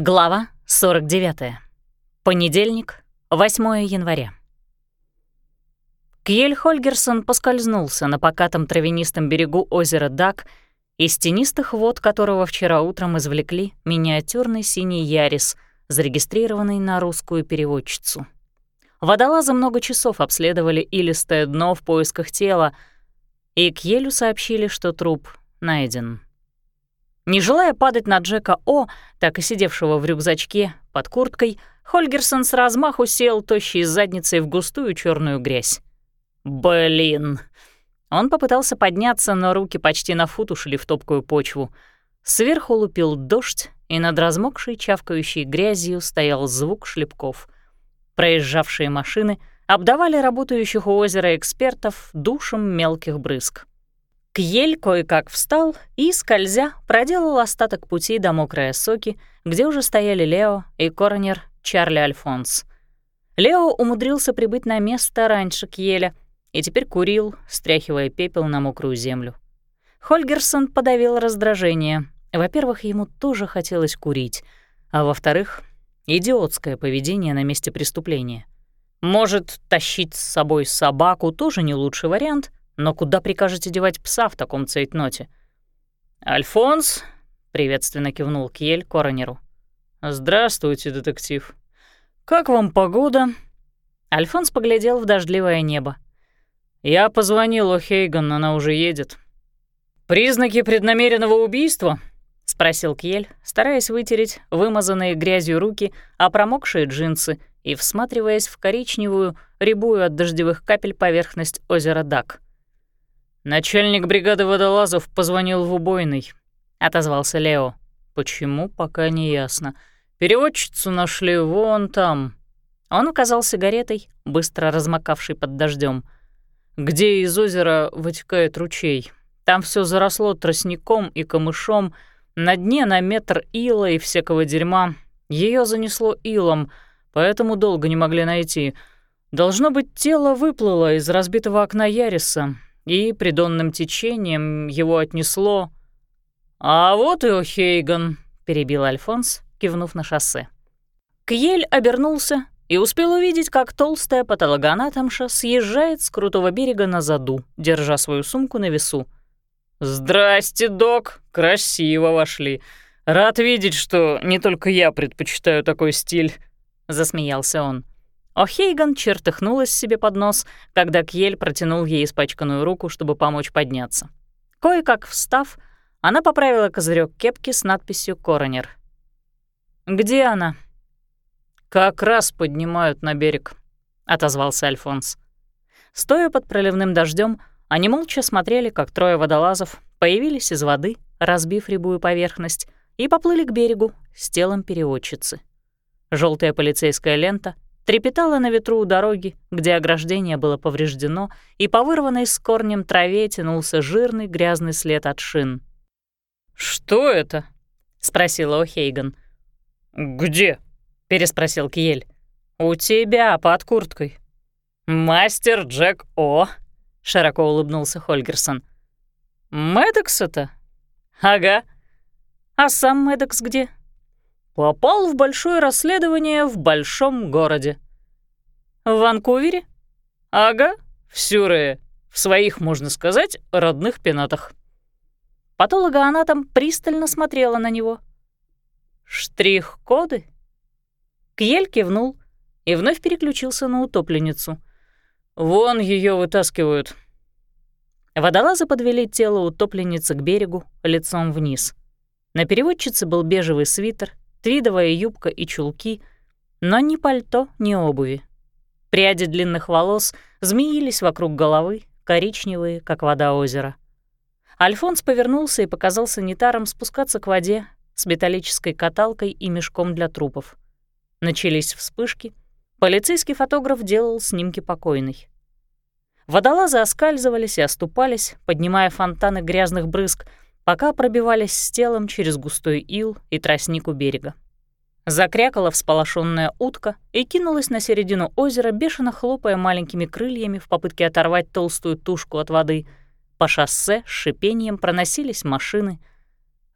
Глава 49. Понедельник, 8 января. Кьель Хольгерсон поскользнулся на покатом травянистом берегу озера Дак, из тенистых вод которого вчера утром извлекли миниатюрный синий ярис, зарегистрированный на русскую переводчицу. Водолазы много часов обследовали илистое дно в поисках тела, и Кьелю сообщили, что труп найден. Не желая падать на Джека О, так и сидевшего в рюкзачке под курткой, Хольгерсон с размаху сел тощей задницей в густую черную грязь. «Блин!» Он попытался подняться, но руки почти на фут ушли в топкую почву. Сверху лупил дождь, и над размокшей чавкающей грязью стоял звук шлепков. Проезжавшие машины обдавали работающих у озера экспертов душем мелких брызг. Кьель кое-как встал и, скользя, проделал остаток пути до мокрой соки, где уже стояли Лео и коронер Чарли Альфонс. Лео умудрился прибыть на место раньше Кьеля и теперь курил, стряхивая пепел на мокрую землю. Хольгерсон подавил раздражение. Во-первых, ему тоже хотелось курить, а во-вторых, идиотское поведение на месте преступления. Может, тащить с собой собаку тоже не лучший вариант — но куда прикажете девать пса в таком цейтноте? «Альфонс», — приветственно кивнул Кьель коронеру. «Здравствуйте, детектив. Как вам погода?» Альфонс поглядел в дождливое небо. «Я позвонил О'Хейган, она уже едет». «Признаки преднамеренного убийства?» — спросил Кьель, стараясь вытереть вымазанные грязью руки, а промокшие джинсы и всматриваясь в коричневую, рябую от дождевых капель поверхность озера Дак. «Начальник бригады водолазов позвонил в убойный», — отозвался Лео. «Почему, пока не ясно. Переводчицу нашли вон там». Он указал сигаретой, быстро размокавшей под дождем. «Где из озера вытекает ручей. Там все заросло тростником и камышом, на дне на метр ила и всякого дерьма. Ее занесло илом, поэтому долго не могли найти. Должно быть, тело выплыло из разбитого окна Яриса, и придонным течением его отнесло. «А вот и О'Хейган», — перебил Альфонс, кивнув на шоссе. Кьель обернулся и успел увидеть, как толстая патологоанатомша съезжает с крутого берега на заду, держа свою сумку на весу. «Здрасте, док! Красиво вошли. Рад видеть, что не только я предпочитаю такой стиль», — засмеялся он. О'Хейган чертыхнулась себе под нос, когда Кьель протянул ей испачканную руку, чтобы помочь подняться. Кое-как встав, она поправила козырек кепки с надписью «Коронер». «Где она?» «Как раз поднимают на берег», — отозвался Альфонс. Стоя под проливным дождем, они молча смотрели, как трое водолазов появились из воды, разбив рябую поверхность, и поплыли к берегу с телом переводчицы. Желтая полицейская лента — трепетала на ветру у дороги, где ограждение было повреждено, и по вырванной с корнем траве тянулся жирный грязный след от шин. «Что это?» — спросила О'Хейган. «Где?» — переспросил Кьель. «У тебя, под курткой». «Мастер Джек О», — широко улыбнулся Хольгерсон. «Мэддокс это?» «Ага. А сам Мэддокс где?» Попал в большое расследование в большом городе. В Ванкувере? Ага, в Сюрее. В своих, можно сказать, родных пенатах. Патологоанатом пристально смотрела на него. «Штрих-коды?» Кьель кивнул и вновь переключился на утопленницу. «Вон ее вытаскивают». Водолазы подвели тело утопленницы к берегу лицом вниз. На переводчице был бежевый свитер, твидовая юбка и чулки, но ни пальто, ни обуви. Пряди длинных волос змеились вокруг головы, коричневые, как вода озера. Альфонс повернулся и показал санитарам спускаться к воде с металлической каталкой и мешком для трупов. Начались вспышки. Полицейский фотограф делал снимки покойной. Водолазы оскальзывались и оступались, поднимая фонтаны грязных брызг — пока пробивались с телом через густой ил и тростник у берега. Закрякала всполошенная утка и кинулась на середину озера, бешено хлопая маленькими крыльями в попытке оторвать толстую тушку от воды. По шоссе с шипением проносились машины.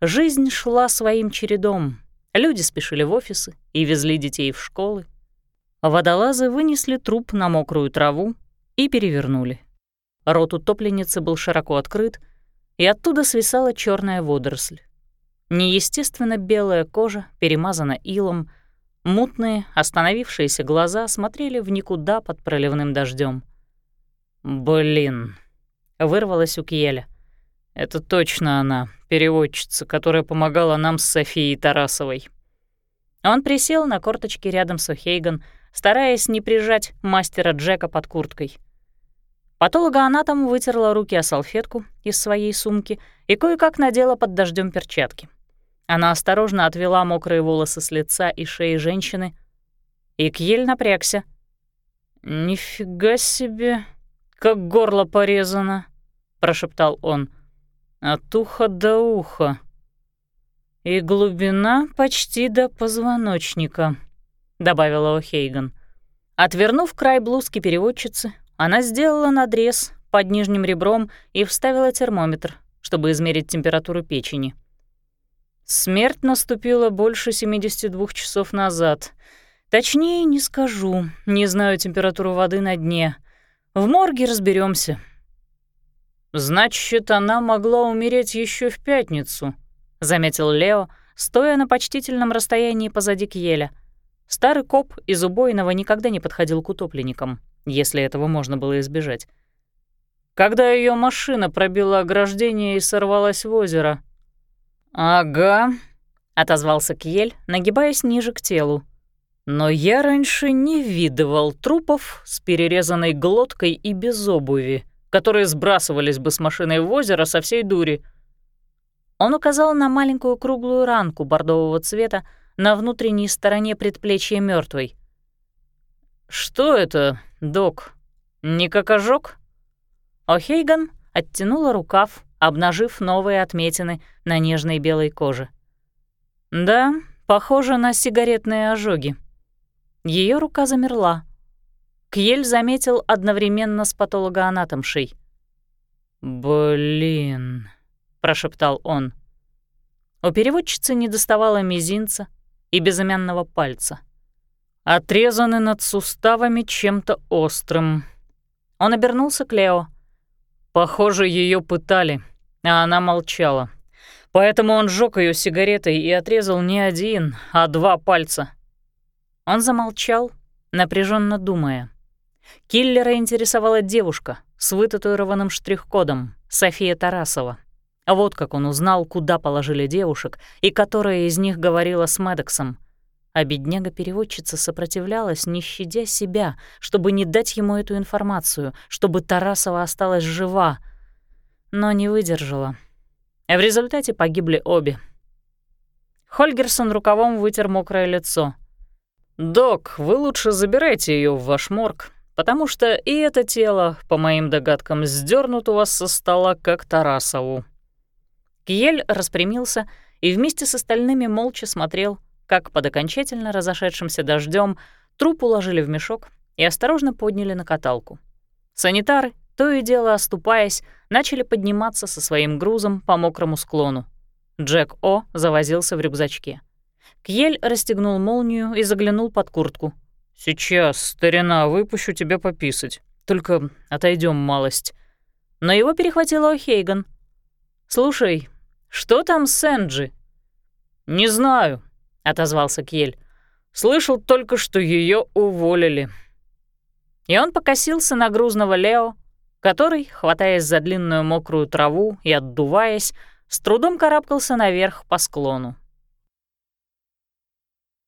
Жизнь шла своим чередом. Люди спешили в офисы и везли детей в школы. Водолазы вынесли труп на мокрую траву и перевернули. Рот утопленницы был широко открыт, и оттуда свисала черная водоросль. Неестественно белая кожа перемазана илом, мутные, остановившиеся глаза смотрели в никуда под проливным дождем. «Блин!» — вырвалась у Кьеля. «Это точно она, переводчица, которая помогала нам с Софией Тарасовой». Он присел на корточки рядом с О'Хейган, стараясь не прижать мастера Джека под курткой. Патологоанатом вытерла руки о салфетку из своей сумки и кое-как надела под дождем перчатки. Она осторожно отвела мокрые волосы с лица и шеи женщины, и Кьель напрягся. «Нифига себе, как горло порезано!» — прошептал он. «От уха до уха. И глубина почти до позвоночника», — добавила О'Хейган. Отвернув край блузки переводчицы, она сделала надрез под нижним ребром и вставила термометр, чтобы измерить температуру печени. Смерть наступила больше 72 часов назад. Точнее, не скажу, не знаю температуру воды на дне. В морге разберемся. «Значит, она могла умереть еще в пятницу», — заметил Лео, стоя на почтительном расстоянии позади Кьеля. Старый коп из убойного никогда не подходил к утопленникам, если этого можно было избежать. Когда ее машина пробила ограждение и сорвалась в озеро. «Ага», — отозвался Кьель, нагибаясь ниже к телу. «Но я раньше не видывал трупов с перерезанной глоткой и без обуви, которые сбрасывались бы с машиной в озеро со всей дури». Он указал на маленькую круглую ранку бордового цвета на внутренней стороне предплечья мертвой. «Что это, док? Не как ожог?» О'Хейган оттянула рукав, обнажив новые отметины на нежной белой коже. «Да, похоже на сигаретные ожоги». Ее рука замерла. Кьель заметил одновременно с патологоанатомшей. «Блин», — прошептал он. У переводчицы не доставало мизинца и безымянного пальца. Отрезаны над суставами чем-то острым. Он обернулся к Лео. Похоже, ее пытали, а она молчала. Поэтому он сжег ее сигаретой и отрезал не один, а два пальца. Он замолчал, напряженно думая. Киллера интересовала девушка с вытатуированным штрих-кодом София Тарасова. Вот как он узнал, куда положили девушек и которая из них говорила с Медексом. А бедняга-переводчица сопротивлялась, не щадя себя, чтобы не дать ему эту информацию, чтобы Тарасова осталась жива, но не выдержала. В результате погибли обе. Хольгерсон рукавом вытер мокрое лицо. «Док, вы лучше забирайте ее в ваш морг, потому что и это тело, по моим догадкам, сдернут у вас со стола, как Тарасову». Киель распрямился и вместе с остальными молча смотрел, как под окончательно разошедшимся дождем труп уложили в мешок и осторожно подняли на каталку. Санитары, то и дело оступаясь, начали подниматься со своим грузом по мокрому склону. Джек О завозился в рюкзачке. Кьель расстегнул молнию и заглянул под куртку. «Сейчас, старина, выпущу тебя пописать. Только отойдем малость». Но его перехватила О'Хейган. «Слушай, что там с Энджи?» «Не знаю», — отозвался Кьель. «Слышал только, что ее уволили». И он покосился на грузного Лео, который, хватаясь за длинную мокрую траву и отдуваясь, с трудом карабкался наверх по склону.